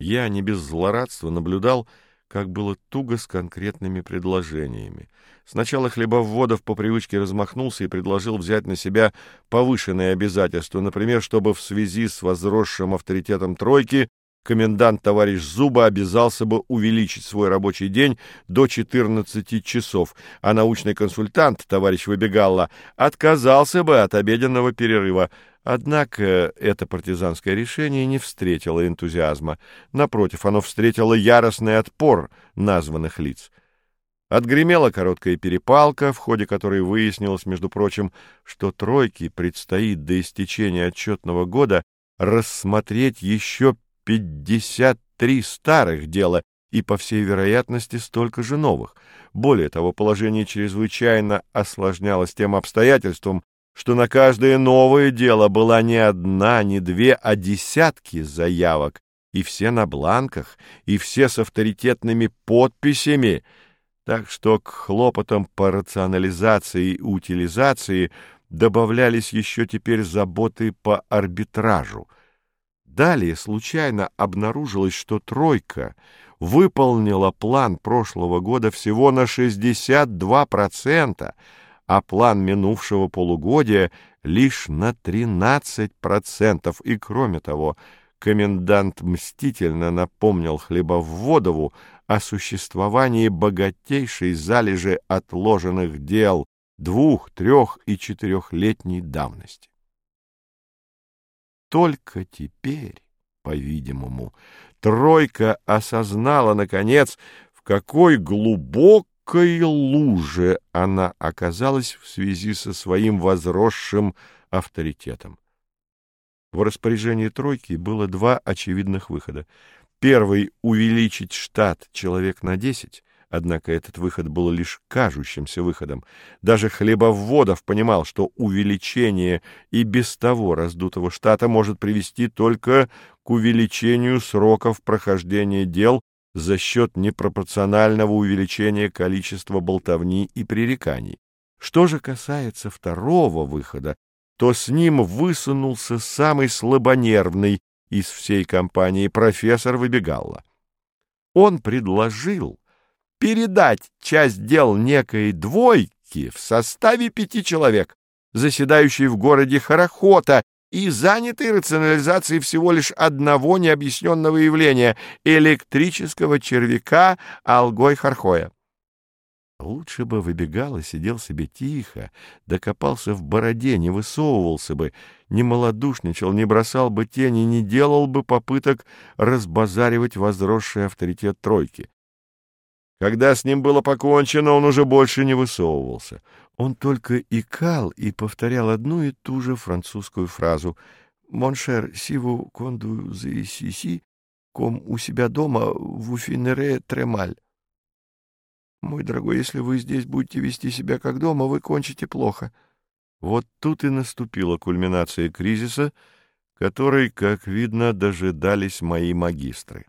Я не без злорадства наблюдал, как было туго с конкретными предложениями. Сначала Хлебоводов по привычке размахнулся и предложил взять на себя повышенные обязательства, например, чтобы в связи с возросшим авторитетом тройки комендант товарищ Зуба обязался бы увеличить свой рабочий день до 14 часов, а научный консультант, товарищ Выбегалла, отказался бы от обеденного перерыва. Однако это партизанское решение не встретило энтузиазма. Напротив, оно встретило яростный отпор названных лиц. Отгремела короткая перепалка, в ходе которой выяснилось, между прочим, что тройке предстоит до истечения отчетного года рассмотреть еще 53 старых дела и, по всей вероятности, столько же новых. Более того, положение чрезвычайно осложнялось тем обстоятельством, что на каждое новое дело была не одна, не две, а десятки заявок, и все на бланках, и все с авторитетными подписями, так что к хлопотам по рационализации и утилизации добавлялись еще теперь заботы по арбитражу — Далее случайно обнаружилось, что «тройка» выполнила план прошлого года всего на 62%, а план минувшего полугодия лишь на 13%. И кроме того, комендант мстительно напомнил Хлебоводову о существовании богатейшей залежи отложенных дел двух-, трех- и четырехлетней давности. Только теперь, по-видимому, тройка осознала, наконец, в какой глубокой луже она оказалась в связи со своим возросшим авторитетом. В распоряжении тройки было два очевидных выхода. Первый — увеличить штат человек на десять, Однако этот выход был лишь кажущимся выходом. Даже Хлебоводов понимал, что увеличение и без того раздутого штата может привести только к увеличению сроков прохождения дел за счет непропорционального увеличения количества болтовни и пререканий. Что же касается второго выхода, то с ним высунулся самый слабонервный из всей компании профессор Выбегалла. Он предложил передать часть дел некой двойки в составе пяти человек, заседающей в городе Харахота и занятой рационализацией всего лишь одного необъясненного явления — электрического червяка Алгой-Хархоя. Лучше бы выбегал и сидел себе тихо, докопался в бороде, не высовывался бы, не малодушничал, не бросал бы тени, не делал бы попыток разбазаривать возросший авторитет тройки. Когда с ним было покончено, он уже больше не высовывался. Он только икал и повторял одну и ту же французскую фразу «Mon cher, si vous conduisez ici comme у себя дома vous finirez très mal». «Мой дорогой, если вы здесь будете вести себя как дома, вы кончите плохо». Вот тут и наступила кульминация кризиса, которой, как видно, дожидались мои магистры.